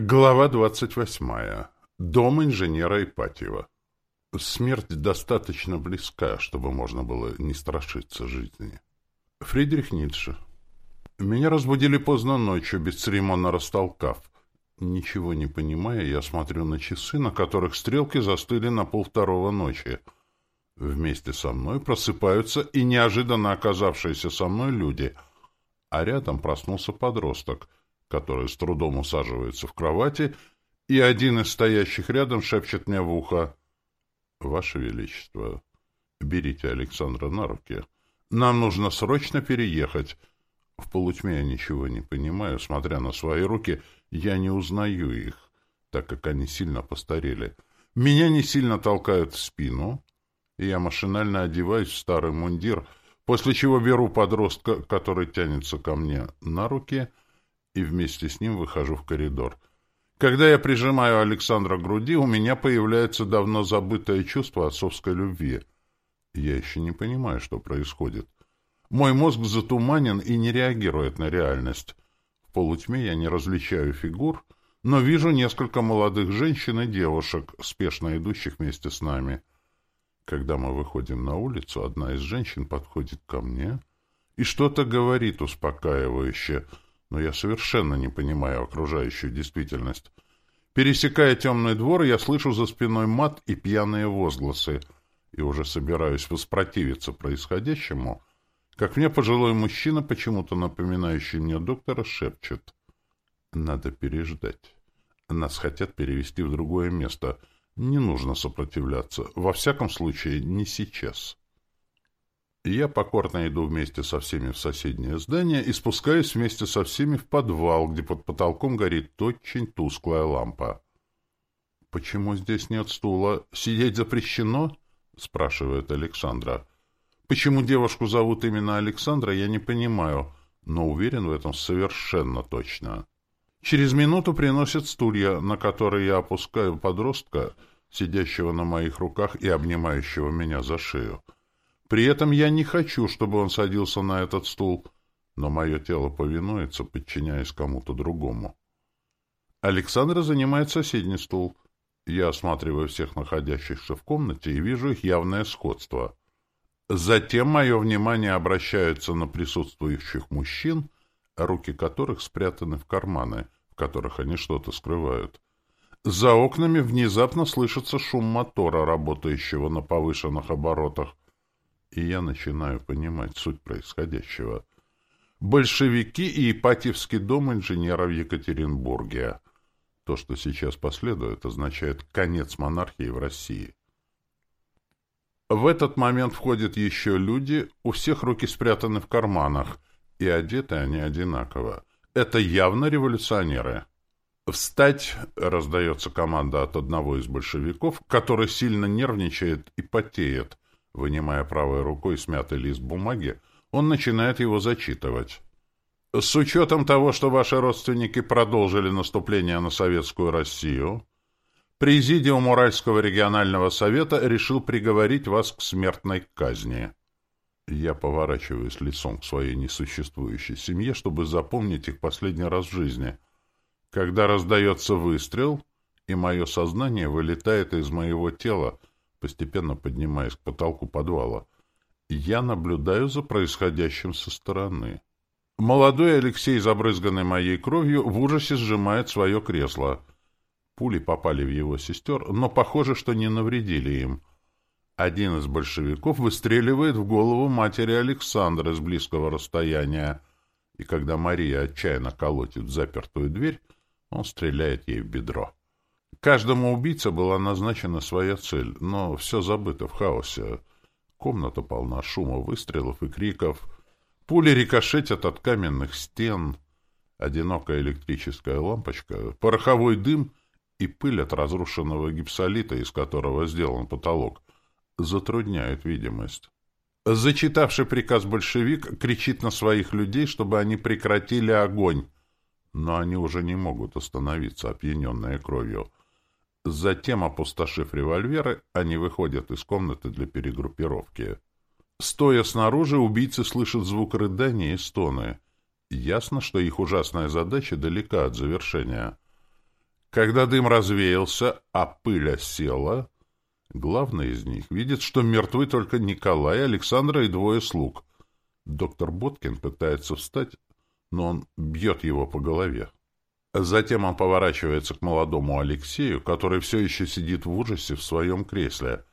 Глава двадцать восьмая. Дом инженера Ипатьева. Смерть достаточно близка, чтобы можно было не страшиться жизни. Фридрих Ницше. Меня разбудили поздно ночью, бесцеремонно растолкав. Ничего не понимая, я смотрю на часы, на которых стрелки застыли на полвторого ночи. Вместе со мной просыпаются и неожиданно оказавшиеся со мной люди, а рядом проснулся подросток — который с трудом усаживается в кровати, и один из стоящих рядом шепчет мне в ухо. — Ваше Величество, берите Александра на руки. Нам нужно срочно переехать. В полутьме я ничего не понимаю. Смотря на свои руки, я не узнаю их, так как они сильно постарели. Меня не сильно толкают в спину, и я машинально одеваюсь в старый мундир, после чего беру подростка, который тянется ко мне, на руки — и вместе с ним выхожу в коридор. Когда я прижимаю Александра к груди, у меня появляется давно забытое чувство отцовской любви. Я еще не понимаю, что происходит. Мой мозг затуманен и не реагирует на реальность. В полутьме я не различаю фигур, но вижу несколько молодых женщин и девушек, спешно идущих вместе с нами. Когда мы выходим на улицу, одна из женщин подходит ко мне и что-то говорит успокаивающе — но я совершенно не понимаю окружающую действительность. Пересекая темный двор, я слышу за спиной мат и пьяные возгласы, и уже собираюсь воспротивиться происходящему, как мне пожилой мужчина, почему-то напоминающий мне доктора, шепчет. «Надо переждать. Нас хотят перевести в другое место. Не нужно сопротивляться. Во всяком случае, не сейчас». Я покорно иду вместе со всеми в соседнее здание и спускаюсь вместе со всеми в подвал, где под потолком горит очень тусклая лампа. «Почему здесь нет стула? Сидеть запрещено?» — спрашивает Александра. «Почему девушку зовут именно Александра, я не понимаю, но уверен в этом совершенно точно». Через минуту приносят стулья, на которые я опускаю подростка, сидящего на моих руках и обнимающего меня за шею. При этом я не хочу, чтобы он садился на этот стул, но мое тело повинуется, подчиняясь кому-то другому. Александра занимает соседний стул. Я осматриваю всех находящихся в комнате и вижу их явное сходство. Затем мое внимание обращается на присутствующих мужчин, руки которых спрятаны в карманы, в которых они что-то скрывают. За окнами внезапно слышится шум мотора, работающего на повышенных оборотах и я начинаю понимать суть происходящего. Большевики и Ипатьевский дом инженера в Екатеринбурге. То, что сейчас последует, означает конец монархии в России. В этот момент входят еще люди, у всех руки спрятаны в карманах, и одеты они одинаково. Это явно революционеры. «Встать!» — раздается команда от одного из большевиков, который сильно нервничает и потеет — Вынимая правой рукой смятый лист бумаги, он начинает его зачитывать. «С учетом того, что ваши родственники продолжили наступление на Советскую Россию, Президиум Уральского регионального совета решил приговорить вас к смертной казни». Я поворачиваюсь лицом к своей несуществующей семье, чтобы запомнить их последний раз в жизни. Когда раздается выстрел, и мое сознание вылетает из моего тела, постепенно поднимаясь к потолку подвала. Я наблюдаю за происходящим со стороны. Молодой Алексей, забрызганный моей кровью, в ужасе сжимает свое кресло. Пули попали в его сестер, но похоже, что не навредили им. Один из большевиков выстреливает в голову матери Александра с близкого расстояния, и когда Мария отчаянно колотит запертую дверь, он стреляет ей в бедро. Каждому убийце была назначена своя цель, но все забыто в хаосе. Комната полна шума выстрелов и криков. Пули рикошетят от каменных стен. Одинокая электрическая лампочка, пороховой дым и пыль от разрушенного гипсолита, из которого сделан потолок, затрудняют видимость. Зачитавший приказ большевик кричит на своих людей, чтобы они прекратили огонь, но они уже не могут остановиться, опьяненные кровью. Затем, опустошив револьверы, они выходят из комнаты для перегруппировки. Стоя снаружи, убийцы слышат звук рыдания и стоны. Ясно, что их ужасная задача далека от завершения. Когда дым развеялся, а пыль осела, главный из них видит, что мертвы только Николай, Александра и двое слуг. Доктор Боткин пытается встать, но он бьет его по голове. Затем он поворачивается к молодому Алексею, который все еще сидит в ужасе в своем кресле,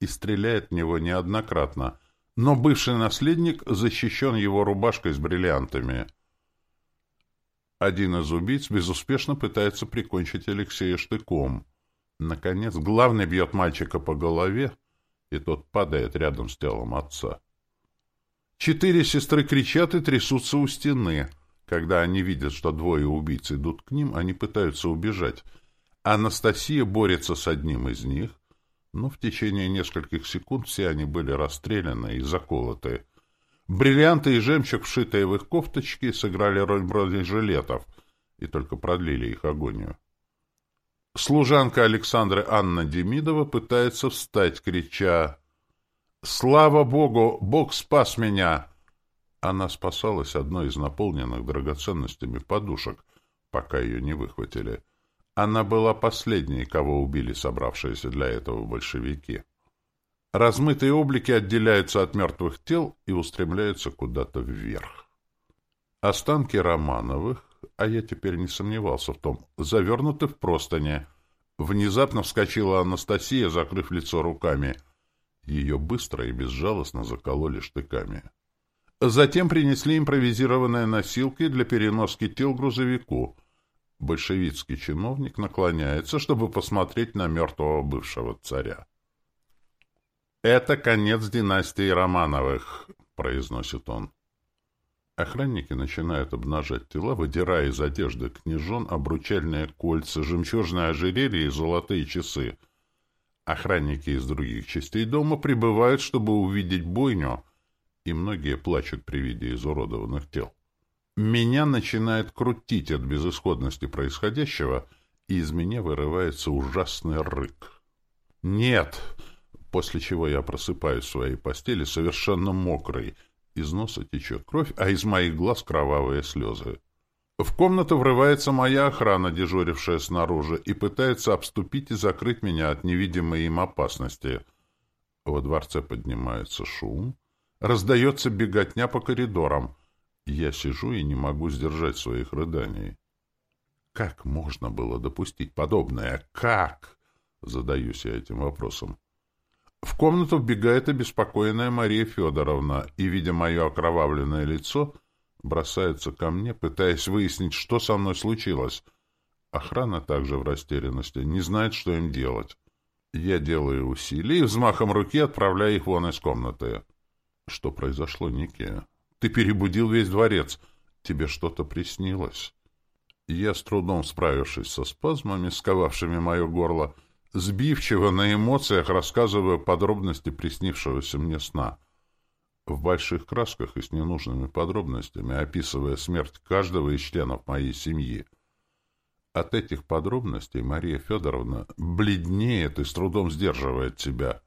и стреляет в него неоднократно, но бывший наследник защищен его рубашкой с бриллиантами. Один из убийц безуспешно пытается прикончить Алексея штыком. Наконец, главный бьет мальчика по голове, и тот падает рядом с телом отца. Четыре сестры кричат и трясутся у стены. Когда они видят, что двое убийц идут к ним, они пытаются убежать. Анастасия борется с одним из них, но в течение нескольких секунд все они были расстреляны и заколоты. Бриллианты и жемчуг, вшитые в их кофточки, сыграли роль бронежилетов и только продлили их агонию. Служанка Александры Анна Демидова пытается встать, крича «Слава Богу! Бог спас меня!» Она спасалась одной из наполненных драгоценностями подушек, пока ее не выхватили. Она была последней, кого убили собравшиеся для этого большевики. Размытые облики отделяются от мертвых тел и устремляются куда-то вверх. Останки Романовых, а я теперь не сомневался в том, завернуты в простыни. Внезапно вскочила Анастасия, закрыв лицо руками — ее быстро и безжалостно закололи штыками. Затем принесли импровизированные носилки для переноски тел грузовику. Большевицкий чиновник наклоняется, чтобы посмотреть на мертвого бывшего царя. «Это конец династии Романовых», — произносит он. Охранники начинают обнажать тела, выдирая из одежды княжон обручальные кольца, жемчужные ожерелья и золотые часы — Охранники из других частей дома прибывают, чтобы увидеть бойню, и многие плачут при виде изуродованных тел. Меня начинает крутить от безысходности происходящего, и из меня вырывается ужасный рык. «Нет!» После чего я просыпаюсь в своей постели совершенно мокрый, из носа течет кровь, а из моих глаз кровавые слезы. В комнату врывается моя охрана, дежурившая снаружи, и пытается обступить и закрыть меня от невидимой им опасности. Во дворце поднимается шум, раздается беготня по коридорам. Я сижу и не могу сдержать своих рыданий. Как можно было допустить подобное? Как? Задаюсь я этим вопросом. В комнату вбегает обеспокоенная Мария Федоровна, и, видя мое окровавленное лицо, бросается ко мне, пытаясь выяснить, что со мной случилось. Охрана также в растерянности, не знает, что им делать. Я делаю усилия и взмахом руки отправляю их вон из комнаты. Что произошло, Никия? Ты перебудил весь дворец. Тебе что-то приснилось. Я, с трудом справившись со спазмами, сковавшими мое горло, сбивчиво на эмоциях рассказываю подробности приснившегося мне сна — в больших красках и с ненужными подробностями, описывая смерть каждого из членов моей семьи. От этих подробностей Мария Федоровна бледнеет и с трудом сдерживает себя.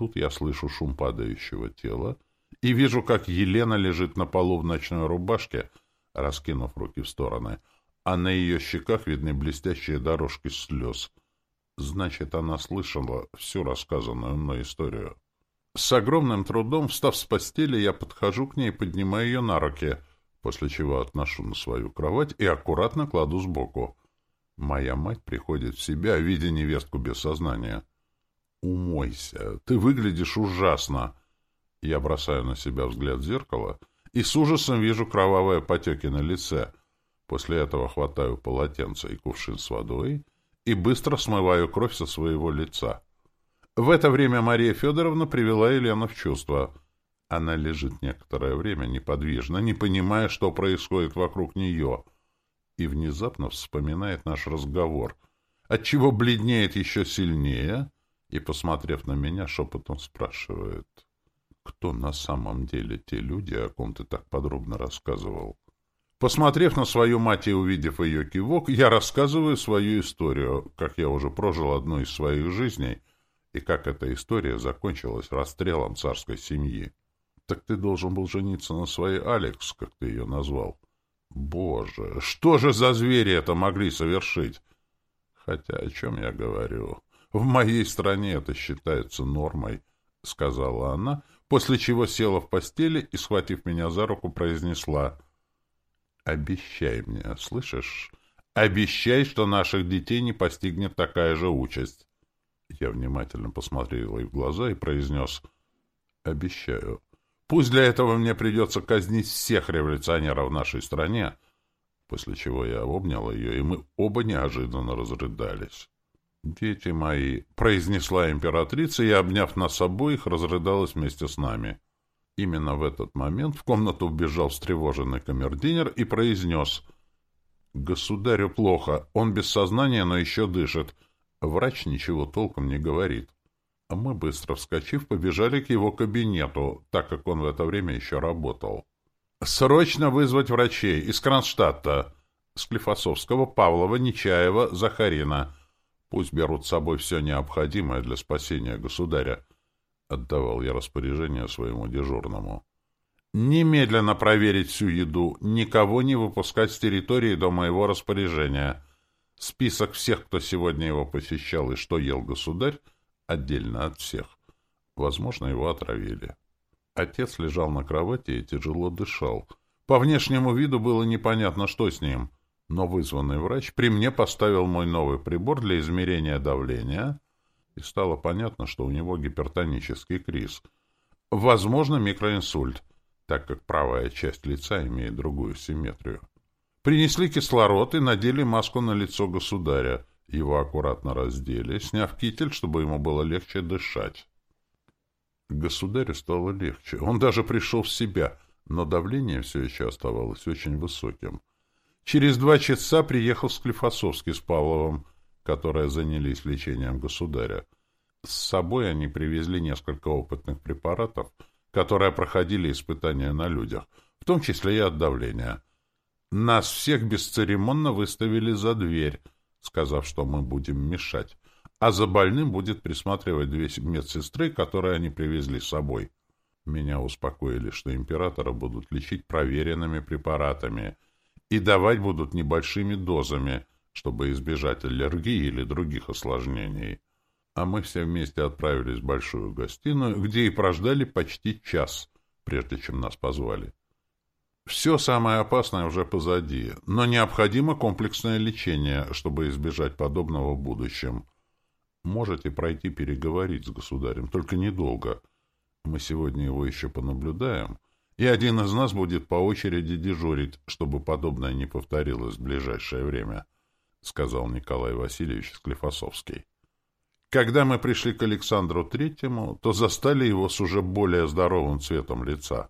Тут я слышу шум падающего тела и вижу, как Елена лежит на полу в ночной рубашке, раскинув руки в стороны, а на ее щеках видны блестящие дорожки слез. Значит, она слышала всю рассказанную мной историю. С огромным трудом, встав с постели, я подхожу к ней и поднимаю ее на руки, после чего отношу на свою кровать и аккуратно кладу сбоку. Моя мать приходит в себя, видя невестку без сознания. «Умойся, ты выглядишь ужасно!» Я бросаю на себя взгляд в зеркало и с ужасом вижу кровавые потеки на лице. После этого хватаю полотенце и кувшин с водой и быстро смываю кровь со своего лица. В это время Мария Федоровна привела Елену в чувство. Она лежит некоторое время неподвижно, не понимая, что происходит вокруг нее, и внезапно вспоминает наш разговор, отчего бледнеет еще сильнее и, посмотрев на меня, шепотом спрашивает, кто на самом деле те люди, о ком ты так подробно рассказывал. Посмотрев на свою мать и увидев ее кивок, я рассказываю свою историю, как я уже прожил одну из своих жизней — и как эта история закончилась расстрелом царской семьи. Так ты должен был жениться на своей Алекс, как ты ее назвал. Боже, что же за звери это могли совершить? Хотя о чем я говорю? В моей стране это считается нормой, — сказала она, после чего села в постели и, схватив меня за руку, произнесла. — Обещай мне, слышишь? Обещай, что наших детей не постигнет такая же участь. Я внимательно посмотрел ей в глаза и произнес. — Обещаю. Пусть для этого мне придется казнить всех революционеров в нашей стране, — после чего я обнял ее, и мы оба неожиданно разрыдались. «Дети мои!» — произнесла императрица, и, обняв нас обоих, разрыдалась вместе с нами. Именно в этот момент в комнату вбежал встревоженный камердинер и произнес «Государю плохо, он без сознания, но еще дышит. Врач ничего толком не говорит». А мы, быстро вскочив, побежали к его кабинету, так как он в это время еще работал. Срочно вызвать врачей из Кронштадта, Склифосовского, Павлова, Нечаева, Захарина. Пусть берут с собой все необходимое для спасения государя. Отдавал я распоряжение своему дежурному. Немедленно проверить всю еду, никого не выпускать с территории до моего распоряжения. Список всех, кто сегодня его посещал и что ел государь, отдельно от всех. Возможно, его отравили. Отец лежал на кровати и тяжело дышал. По внешнему виду было непонятно, что с ним. Но вызванный врач при мне поставил мой новый прибор для измерения давления, и стало понятно, что у него гипертонический криз. Возможно, микроинсульт, так как правая часть лица имеет другую симметрию. Принесли кислород и надели маску на лицо государя. Его аккуратно раздели, сняв китель, чтобы ему было легче дышать. Государю стало легче. Он даже пришел в себя, но давление все еще оставалось очень высоким. Через два часа приехал Склифосовский с Павловым, которые занялись лечением государя. С собой они привезли несколько опытных препаратов, которые проходили испытания на людях, в том числе и от давления. Нас всех бесцеремонно выставили за дверь, сказав, что мы будем мешать а за больным будет присматривать две медсестры, которые они привезли с собой. Меня успокоили, что императора будут лечить проверенными препаратами и давать будут небольшими дозами, чтобы избежать аллергии или других осложнений. А мы все вместе отправились в большую гостиную, где и прождали почти час, прежде чем нас позвали. Все самое опасное уже позади, но необходимо комплексное лечение, чтобы избежать подобного в будущем. Можете пройти переговорить с государем, только недолго. Мы сегодня его еще понаблюдаем, и один из нас будет по очереди дежурить, чтобы подобное не повторилось в ближайшее время, — сказал Николай Васильевич Склифосовский. Когда мы пришли к Александру Третьему, то застали его с уже более здоровым цветом лица.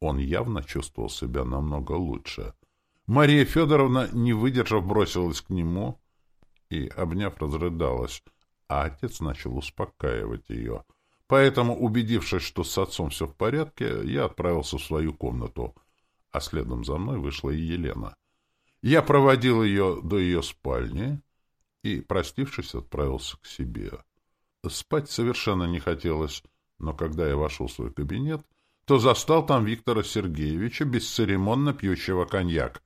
Он явно чувствовал себя намного лучше. Мария Федоровна, не выдержав, бросилась к нему и, обняв, разрыдалась — а отец начал успокаивать ее. Поэтому, убедившись, что с отцом все в порядке, я отправился в свою комнату, а следом за мной вышла и Елена. Я проводил ее до ее спальни и, простившись, отправился к себе. Спать совершенно не хотелось, но когда я вошел в свой кабинет, то застал там Виктора Сергеевича, бесцеремонно пьющего коньяк.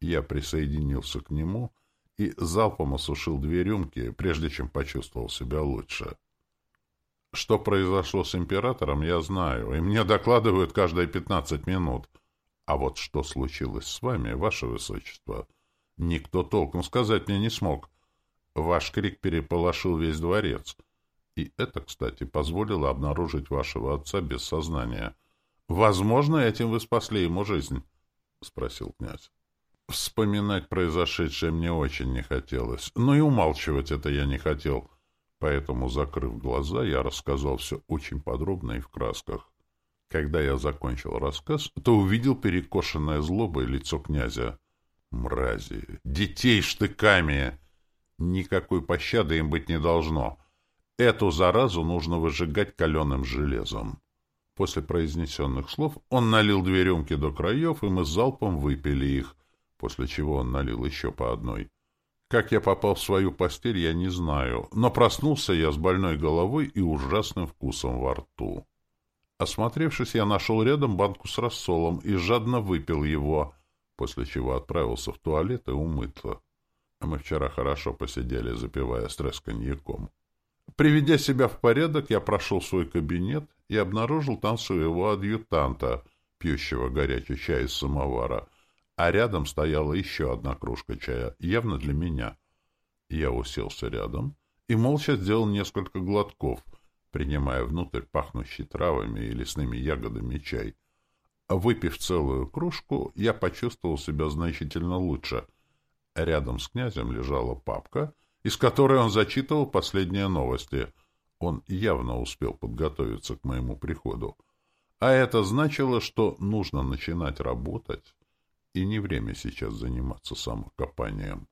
Я присоединился к нему и залпом осушил две рюмки, прежде чем почувствовал себя лучше. Что произошло с императором, я знаю, и мне докладывают каждые пятнадцать минут. А вот что случилось с вами, ваше высочество, никто толком сказать мне не смог. Ваш крик переполошил весь дворец. И это, кстати, позволило обнаружить вашего отца без сознания. Возможно, этим вы спасли ему жизнь, — спросил князь. Вспоминать произошедшее мне очень не хотелось, но и умалчивать это я не хотел. Поэтому, закрыв глаза, я рассказал все очень подробно и в красках. Когда я закончил рассказ, то увидел перекошенное злобой лицо князя. Мрази! Детей штыками! Никакой пощады им быть не должно. Эту заразу нужно выжигать каленым железом. После произнесенных слов он налил две рюмки до краев, и мы залпом выпили их, после чего он налил еще по одной. Как я попал в свою постель, я не знаю, но проснулся я с больной головой и ужасным вкусом во рту. Осмотревшись, я нашел рядом банку с рассолом и жадно выпил его, после чего отправился в туалет и умыться. Мы вчера хорошо посидели, запивая стресс коньяком. Приведя себя в порядок, я прошел свой кабинет и обнаружил там своего адъютанта, пьющего горячий чай из самовара, а рядом стояла еще одна кружка чая, явно для меня. Я уселся рядом и молча сделал несколько глотков, принимая внутрь пахнущий травами и лесными ягодами чай. Выпив целую кружку, я почувствовал себя значительно лучше. Рядом с князем лежала папка, из которой он зачитывал последние новости. Он явно успел подготовиться к моему приходу. А это значило, что нужно начинать работать, и не время сейчас заниматься самокопанием.